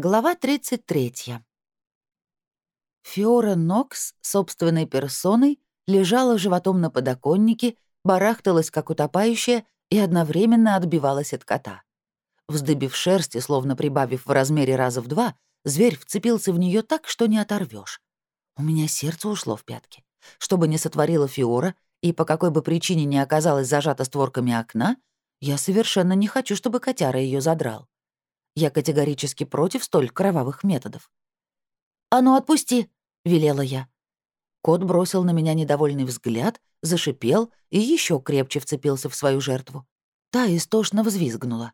Глава 33. Фиора Нокс собственной персоной лежала животом на подоконнике, барахталась, как утопающая, и одновременно отбивалась от кота. Вздыбив шерсти, словно прибавив в размере раза в два, зверь вцепился в нее так, что не оторвешь. У меня сердце ушло в пятки. Что бы ни сотворила Фиора, и по какой бы причине не оказалась зажата створками окна, я совершенно не хочу, чтобы котяра ее задрал. Я категорически против столь кровавых методов. «А ну, отпусти!» — велела я. Кот бросил на меня недовольный взгляд, зашипел и еще крепче вцепился в свою жертву. Та истошно взвизгнула.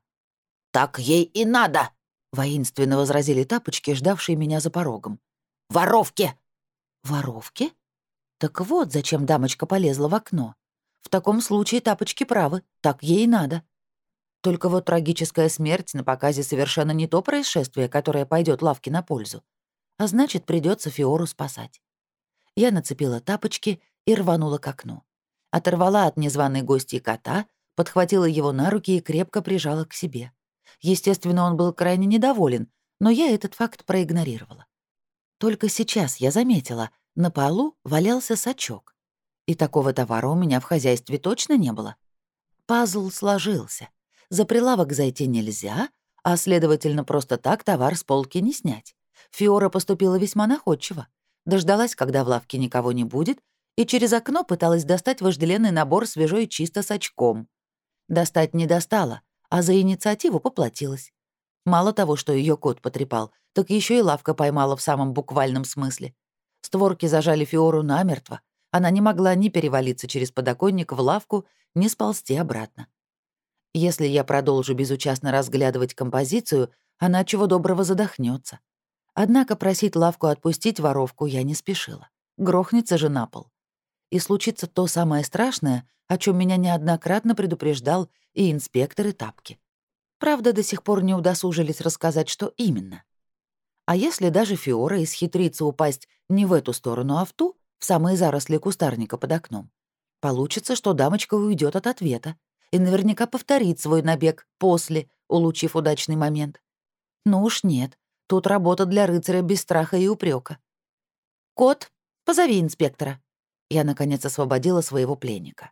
«Так ей и надо!» — воинственно возразили тапочки, ждавшие меня за порогом. «Воровки!» «Воровки?» Так вот, зачем дамочка полезла в окно. В таком случае тапочки правы, так ей и надо. Только вот трагическая смерть на показе совершенно не то происшествие, которое пойдет лавке на пользу. А значит, придется Фиору спасать. Я нацепила тапочки и рванула к окну. Оторвала от незваной гости кота, подхватила его на руки и крепко прижала к себе. Естественно, он был крайне недоволен, но я этот факт проигнорировала. Только сейчас я заметила, на полу валялся сачок. И такого товара у меня в хозяйстве точно не было. Пазл сложился. За прилавок зайти нельзя, а, следовательно, просто так товар с полки не снять. Фиора поступила весьма находчиво. Дождалась, когда в лавке никого не будет, и через окно пыталась достать вожделенный набор свежо и чисто с очком. Достать не достала, а за инициативу поплатилась. Мало того, что ее кот потрепал, так еще и лавка поймала в самом буквальном смысле. Створки зажали Фиору намертво. Она не могла ни перевалиться через подоконник в лавку, ни сползти обратно. Если я продолжу безучастно разглядывать композицию, она чего доброго задохнется. Однако просить лавку отпустить воровку я не спешила. Грохнется же на пол. И случится то самое страшное, о чем меня неоднократно предупреждал и инспектор, и тапки. Правда, до сих пор не удосужились рассказать, что именно. А если даже Фиора исхитрится упасть не в эту сторону, а в ту, в самые заросли кустарника под окном, получится, что дамочка уйдет от ответа, и наверняка повторит свой набег после, улучив удачный момент. Ну уж нет, тут работа для рыцаря без страха и упрека. «Кот, позови инспектора». Я, наконец, освободила своего пленника.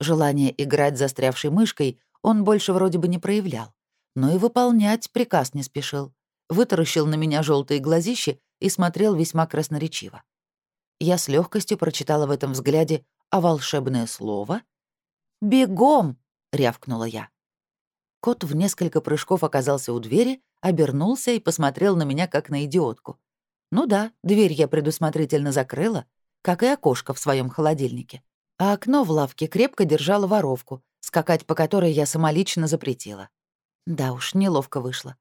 Желание играть застрявшей мышкой он больше вроде бы не проявлял, но и выполнять приказ не спешил. Вытаращил на меня желтые глазищи и смотрел весьма красноречиво. Я с легкостью прочитала в этом взгляде а волшебное слово «Бегом!» — рявкнула я. Кот в несколько прыжков оказался у двери, обернулся и посмотрел на меня, как на идиотку. Ну да, дверь я предусмотрительно закрыла, как и окошко в своем холодильнике. А окно в лавке крепко держало воровку, скакать по которой я самолично запретила. Да уж, неловко вышло.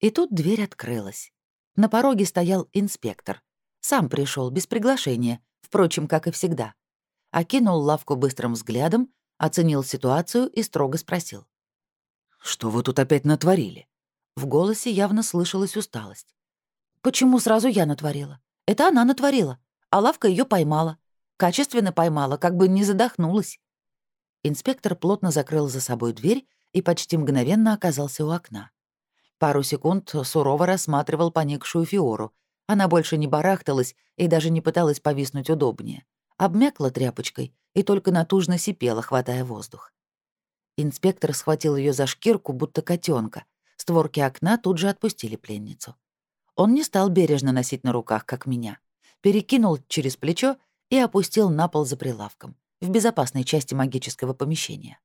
И тут дверь открылась. На пороге стоял инспектор. Сам пришел без приглашения, впрочем, как и всегда. Окинул лавку быстрым взглядом, оценил ситуацию и строго спросил. «Что вы тут опять натворили?» В голосе явно слышалась усталость. «Почему сразу я натворила? Это она натворила, а лавка ее поймала. Качественно поймала, как бы не задохнулась». Инспектор плотно закрыл за собой дверь и почти мгновенно оказался у окна. Пару секунд сурово рассматривал поникшую Фиору. Она больше не барахталась и даже не пыталась повиснуть удобнее. Обмякла тряпочкой и только натужно сипела, хватая воздух. Инспектор схватил ее за шкирку, будто котенка. Створки окна тут же отпустили пленницу. Он не стал бережно носить на руках, как меня. Перекинул через плечо и опустил на пол за прилавком, в безопасной части магического помещения.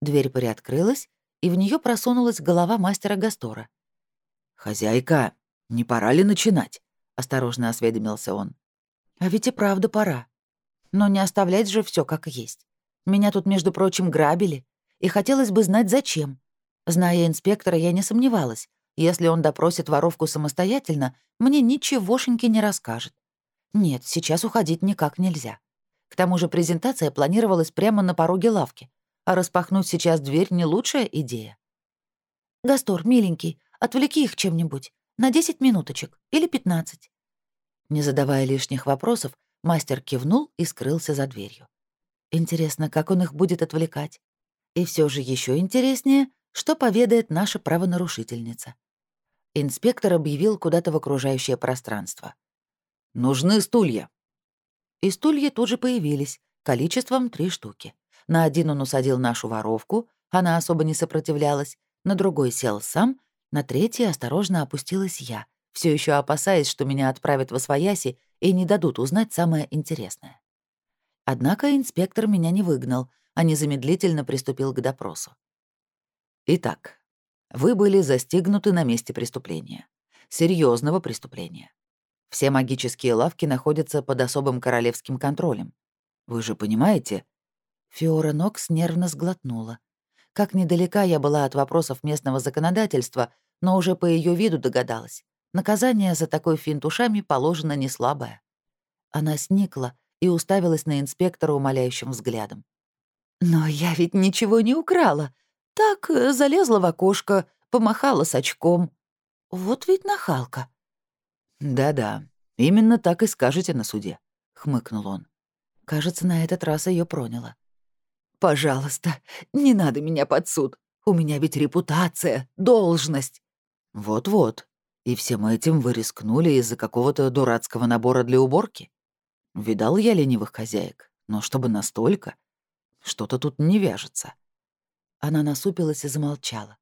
Дверь приоткрылась, и в нее просунулась голова мастера Гастора. «Хозяйка, не пора ли начинать?» — осторожно осведомился он. «А ведь и правда пора. Но не оставлять же все как есть. Меня тут, между прочим, грабили, и хотелось бы знать, зачем. Зная инспектора, я не сомневалась. Если он допросит воровку самостоятельно, мне ничегошеньки не расскажет. Нет, сейчас уходить никак нельзя. К тому же презентация планировалась прямо на пороге лавки, а распахнуть сейчас дверь — не лучшая идея. «Гастор, миленький, отвлеки их чем-нибудь. На 10 минуточек или 15. Не задавая лишних вопросов, Мастер кивнул и скрылся за дверью. Интересно, как он их будет отвлекать? И все же еще интереснее, что поведает наша правонарушительница. Инспектор объявил куда-то в окружающее пространство. «Нужны стулья». И стулья тут же появились, количеством три штуки. На один он усадил нашу воровку, она особо не сопротивлялась, на другой сел сам, на третий осторожно опустилась я, все еще опасаясь, что меня отправят в освояси и не дадут узнать самое интересное. Однако инспектор меня не выгнал, а незамедлительно приступил к допросу. Итак, вы были застигнуты на месте преступления. серьезного преступления. Все магические лавки находятся под особым королевским контролем. Вы же понимаете? Фиора Нокс нервно сглотнула. Как недалека я была от вопросов местного законодательства, но уже по ее виду догадалась. Наказание за такой финт ушами положено не слабое. Она сникла и уставилась на инспектора умоляющим взглядом. «Но я ведь ничего не украла. Так, э, залезла в окошко, помахала с очком. Вот ведь нахалка». «Да-да, именно так и скажете на суде», — хмыкнул он. Кажется, на этот раз ее проняло. «Пожалуйста, не надо меня под суд. У меня ведь репутация, должность». «Вот-вот. И всем этим вы рискнули из-за какого-то дурацкого набора для уборки? Видал я ленивых хозяек, но чтобы настолько? Что-то тут не вяжется». Она насупилась и замолчала.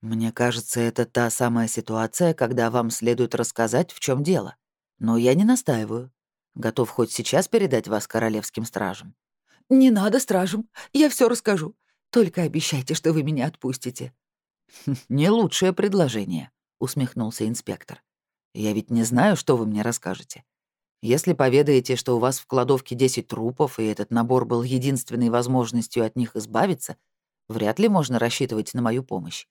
«Мне кажется, это та самая ситуация, когда вам следует рассказать, в чем дело. Но я не настаиваю. Готов хоть сейчас передать вас королевским стражам». «Не надо стражам, я все расскажу. Только обещайте, что вы меня отпустите». «Не лучшее предложение», — усмехнулся инспектор. «Я ведь не знаю, что вы мне расскажете. Если поведаете, что у вас в кладовке 10 трупов, и этот набор был единственной возможностью от них избавиться, вряд ли можно рассчитывать на мою помощь.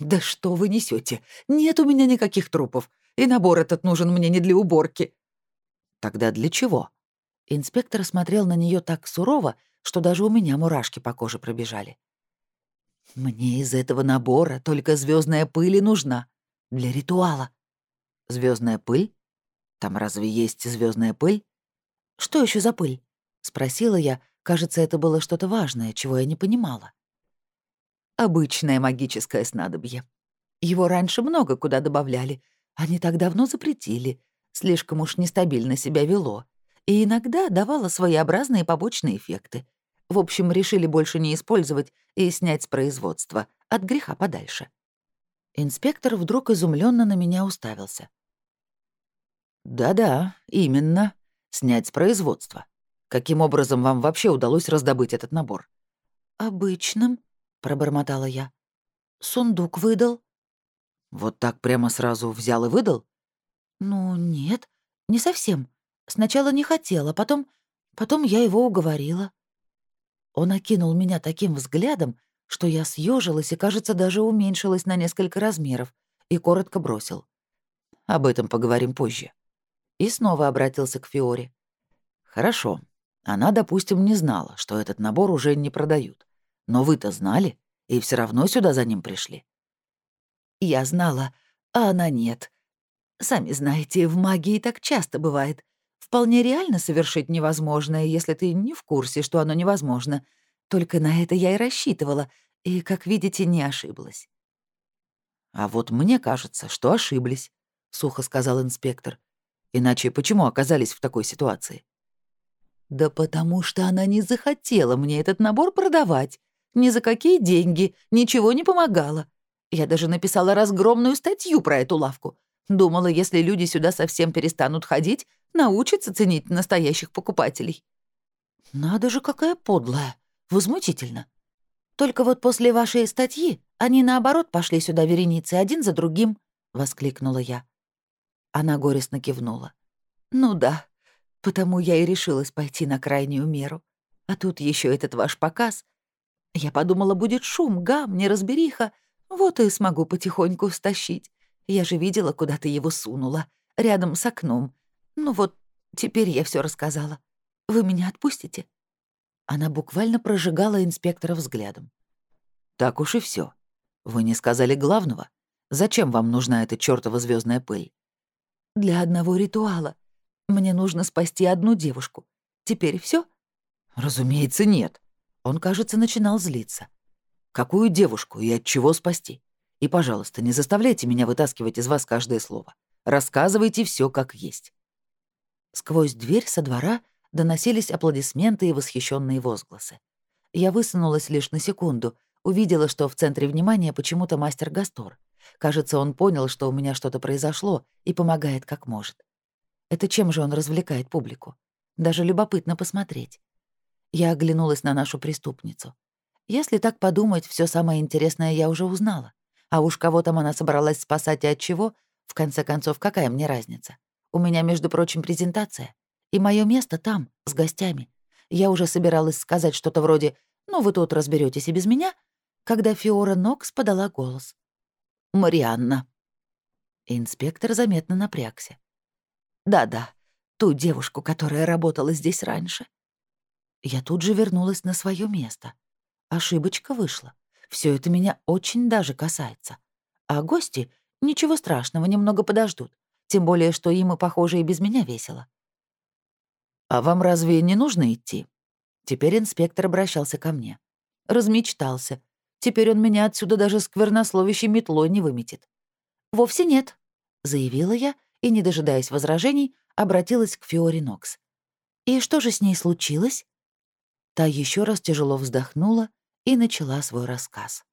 «Да что вы несете? Нет у меня никаких трупов, и набор этот нужен мне не для уборки». «Тогда для чего?» Инспектор смотрел на нее так сурово, что даже у меня мурашки по коже пробежали. «Мне из этого набора только звездная пыль и нужна. Для ритуала». Звездная пыль? Там разве есть звездная пыль?» «Что еще за пыль?» — спросила я. Кажется, это было что-то важное, чего я не понимала. Обычное магическое снадобье. Его раньше много куда добавляли. Они так давно запретили. Слишком уж нестабильно себя вело. И иногда давало своеобразные побочные эффекты. В общем, решили больше не использовать и снять с производства. От греха подальше. Инспектор вдруг изумленно на меня уставился. «Да-да, именно. Снять с производства. Каким образом вам вообще удалось раздобыть этот набор?» «Обычным», пробормотала я. «Сундук выдал». «Вот так прямо сразу взял и выдал?» «Ну, нет, не совсем. Сначала не хотела, потом... Потом я его уговорила». Он окинул меня таким взглядом, что я съежилась и, кажется, даже уменьшилась на несколько размеров, и коротко бросил. «Об этом поговорим позже». И снова обратился к Фиоре. «Хорошо. Она, допустим, не знала, что этот набор уже не продают. Но вы-то знали, и все равно сюда за ним пришли. Я знала, а она нет. Сами знаете, в магии так часто бывает. Вполне реально совершить невозможное, если ты не в курсе, что оно невозможно. Только на это я и рассчитывала, и, как видите, не ошиблась. «А вот мне кажется, что ошиблись», — сухо сказал инспектор. «Иначе почему оказались в такой ситуации?» «Да потому что она не захотела мне этот набор продавать. Ни за какие деньги, ничего не помогало. Я даже написала разгромную статью про эту лавку. Думала, если люди сюда совсем перестанут ходить, научатся ценить настоящих покупателей. Надо же, какая подлая. Возмутительно. Только вот после вашей статьи они, наоборот, пошли сюда вереницы один за другим, — воскликнула я. Она горестно кивнула. «Ну да, потому я и решилась пойти на крайнюю меру. А тут еще этот ваш показ. Я подумала, будет шум, гам, неразбериха. Вот и смогу потихоньку стащить. Я же видела, куда ты его сунула. Рядом с окном. Ну вот, теперь я все рассказала. Вы меня отпустите?» Она буквально прожигала инспектора взглядом. «Так уж и все. Вы не сказали главного. Зачем вам нужна эта чёртова звездная пыль?» «Для одного ритуала. Мне нужно спасти одну девушку. Теперь все? «Разумеется, нет. Он, кажется, начинал злиться. Какую девушку и от чего спасти? И, пожалуйста, не заставляйте меня вытаскивать из вас каждое слово. Рассказывайте все как есть». Сквозь дверь со двора доносились аплодисменты и восхищенные возгласы. Я высунулась лишь на секунду, увидела, что в центре внимания почему-то мастер Гастор. Кажется, он понял, что у меня что-то произошло, и помогает как может. Это чем же он развлекает публику? Даже любопытно посмотреть. Я оглянулась на нашу преступницу. Если так подумать, все самое интересное я уже узнала. А уж кого там она собралась спасать и от чего, в конце концов, какая мне разница? У меня, между прочим, презентация. И мое место там, с гостями. Я уже собиралась сказать что-то вроде «Ну, вы тут разберетесь и без меня», когда Фиора Нокс подала голос. «Марианна». Инспектор заметно напрягся. «Да-да, ту девушку, которая работала здесь раньше». Я тут же вернулась на свое место. Ошибочка вышла. Все это меня очень даже касается. А гости, ничего страшного, немного подождут. Тем более, что им и, похоже, и без меня весело. «А вам разве не нужно идти?» Теперь инспектор обращался ко мне. Размечтался. Теперь он меня отсюда даже сквернословящей метлой не выметит. «Вовсе нет», — заявила я и, не дожидаясь возражений, обратилась к Фиори Нокс. «И что же с ней случилось?» Та еще раз тяжело вздохнула и начала свой рассказ.